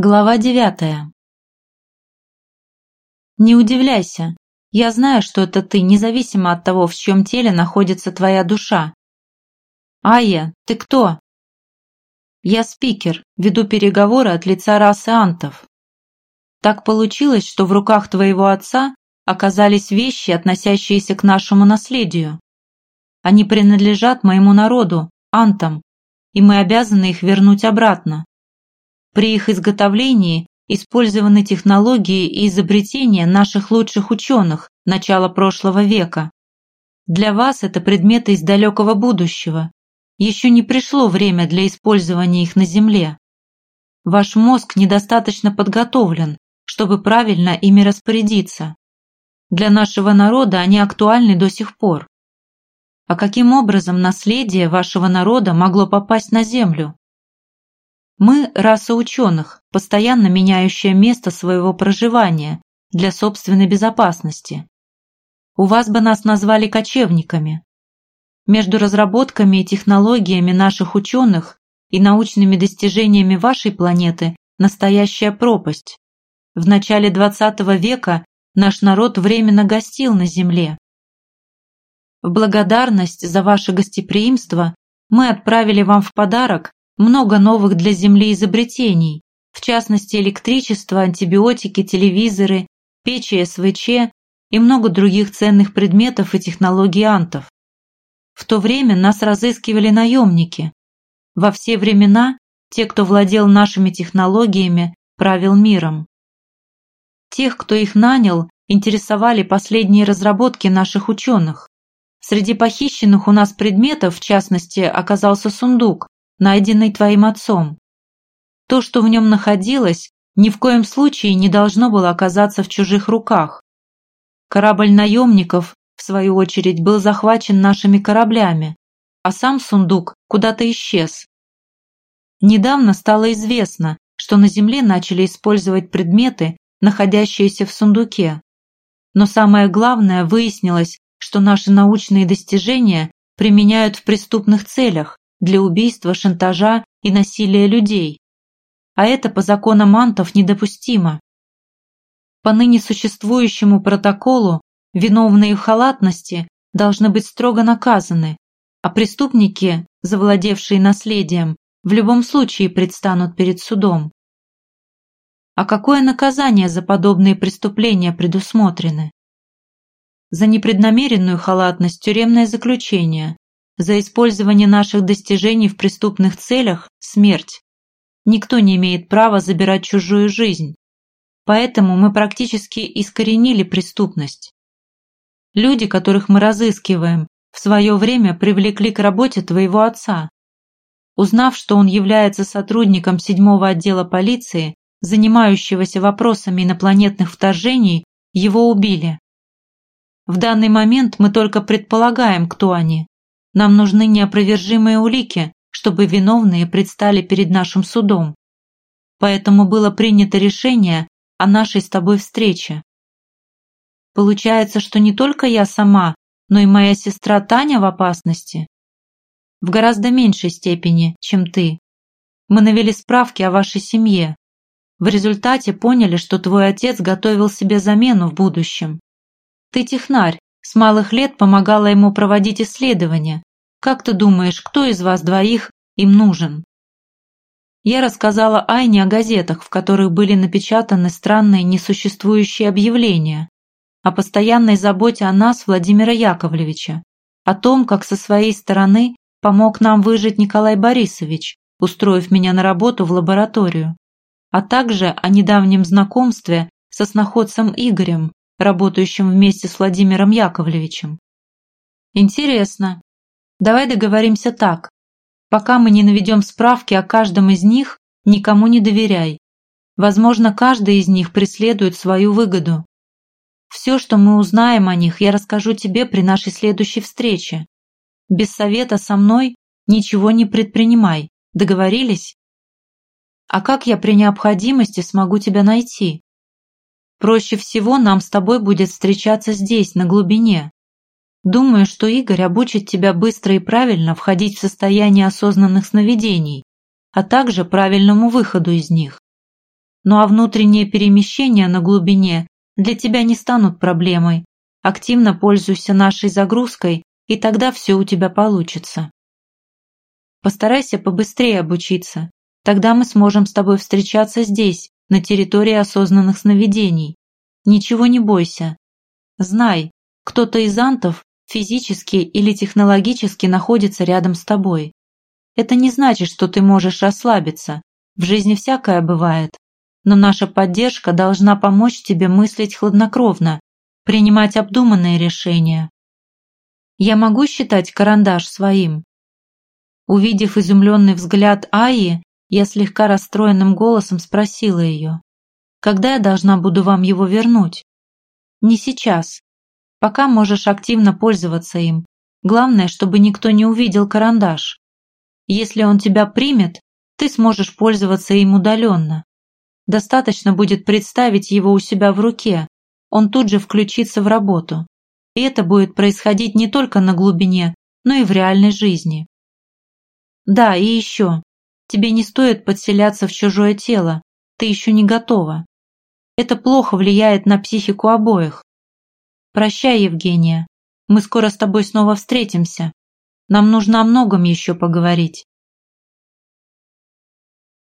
Глава девятая. Не удивляйся. Я знаю, что это ты, независимо от того, в чьем теле находится твоя душа. Айя, ты кто? Я спикер, веду переговоры от лица расы антов. Так получилось, что в руках твоего отца оказались вещи, относящиеся к нашему наследию. Они принадлежат моему народу, антам, и мы обязаны их вернуть обратно. При их изготовлении использованы технологии и изобретения наших лучших ученых начала прошлого века. Для вас это предметы из далекого будущего. Еще не пришло время для использования их на Земле. Ваш мозг недостаточно подготовлен, чтобы правильно ими распорядиться. Для нашего народа они актуальны до сих пор. А каким образом наследие вашего народа могло попасть на Землю? Мы – раса ученых, постоянно меняющая место своего проживания для собственной безопасности. У вас бы нас назвали кочевниками. Между разработками и технологиями наших ученых и научными достижениями вашей планеты настоящая пропасть. В начале XX века наш народ временно гостил на Земле. В благодарность за ваше гостеприимство мы отправили вам в подарок много новых для Земли изобретений, в частности электричество, антибиотики, телевизоры, печи СВЧ и много других ценных предметов и технологий антов. В то время нас разыскивали наемники. Во все времена те, кто владел нашими технологиями, правил миром. Тех, кто их нанял, интересовали последние разработки наших ученых. Среди похищенных у нас предметов, в частности, оказался сундук, найденный твоим отцом. То, что в нем находилось, ни в коем случае не должно было оказаться в чужих руках. Корабль наемников, в свою очередь, был захвачен нашими кораблями, а сам сундук куда-то исчез. Недавно стало известно, что на Земле начали использовать предметы, находящиеся в сундуке. Но самое главное выяснилось, что наши научные достижения применяют в преступных целях, для убийства, шантажа и насилия людей. А это по законам антов недопустимо. По ныне существующему протоколу виновные в халатности должны быть строго наказаны, а преступники, завладевшие наследием, в любом случае предстанут перед судом. А какое наказание за подобные преступления предусмотрены? За непреднамеренную халатность тюремное заключение, за использование наших достижений в преступных целях – смерть. Никто не имеет права забирать чужую жизнь. Поэтому мы практически искоренили преступность. Люди, которых мы разыскиваем, в свое время привлекли к работе твоего отца. Узнав, что он является сотрудником седьмого отдела полиции, занимающегося вопросами инопланетных вторжений, его убили. В данный момент мы только предполагаем, кто они, нам нужны неопровержимые улики, чтобы виновные предстали перед нашим судом. Поэтому было принято решение о нашей с тобой встрече. Получается, что не только я сама, но и моя сестра Таня в опасности? В гораздо меньшей степени, чем ты. Мы навели справки о вашей семье. В результате поняли, что твой отец готовил себе замену в будущем. Ты технарь, с малых лет помогала ему проводить исследования. Как ты думаешь, кто из вас двоих им нужен?» Я рассказала Айне о газетах, в которых были напечатаны странные несуществующие объявления, о постоянной заботе о нас Владимира Яковлевича, о том, как со своей стороны помог нам выжить Николай Борисович, устроив меня на работу в лабораторию, а также о недавнем знакомстве со сноходцем Игорем, работающим вместе с Владимиром Яковлевичем. Интересно. Давай договоримся так. Пока мы не наведем справки о каждом из них, никому не доверяй. Возможно, каждый из них преследует свою выгоду. Все, что мы узнаем о них, я расскажу тебе при нашей следующей встрече. Без совета со мной ничего не предпринимай. Договорились? А как я при необходимости смогу тебя найти? Проще всего нам с тобой будет встречаться здесь, на глубине. Думаю, что Игорь обучит тебя быстро и правильно входить в состояние осознанных сновидений, а также правильному выходу из них. Ну а внутренние перемещения на глубине для тебя не станут проблемой. Активно пользуйся нашей загрузкой, и тогда все у тебя получится. Постарайся побыстрее обучиться. Тогда мы сможем с тобой встречаться здесь, на территории осознанных сновидений. Ничего не бойся. Знай, кто-то из антов физически или технологически находится рядом с тобой. Это не значит, что ты можешь расслабиться. В жизни всякое бывает. Но наша поддержка должна помочь тебе мыслить хладнокровно, принимать обдуманные решения. Я могу считать карандаш своим? Увидев изумленный взгляд Аи, я слегка расстроенным голосом спросила ее. Когда я должна буду вам его вернуть? Не сейчас. Пока можешь активно пользоваться им. Главное, чтобы никто не увидел карандаш. Если он тебя примет, ты сможешь пользоваться им удаленно. Достаточно будет представить его у себя в руке, он тут же включится в работу. И это будет происходить не только на глубине, но и в реальной жизни. Да, и еще. Тебе не стоит подселяться в чужое тело, ты еще не готова. Это плохо влияет на психику обоих. Прощай, Евгения. Мы скоро с тобой снова встретимся. Нам нужно о многом еще поговорить.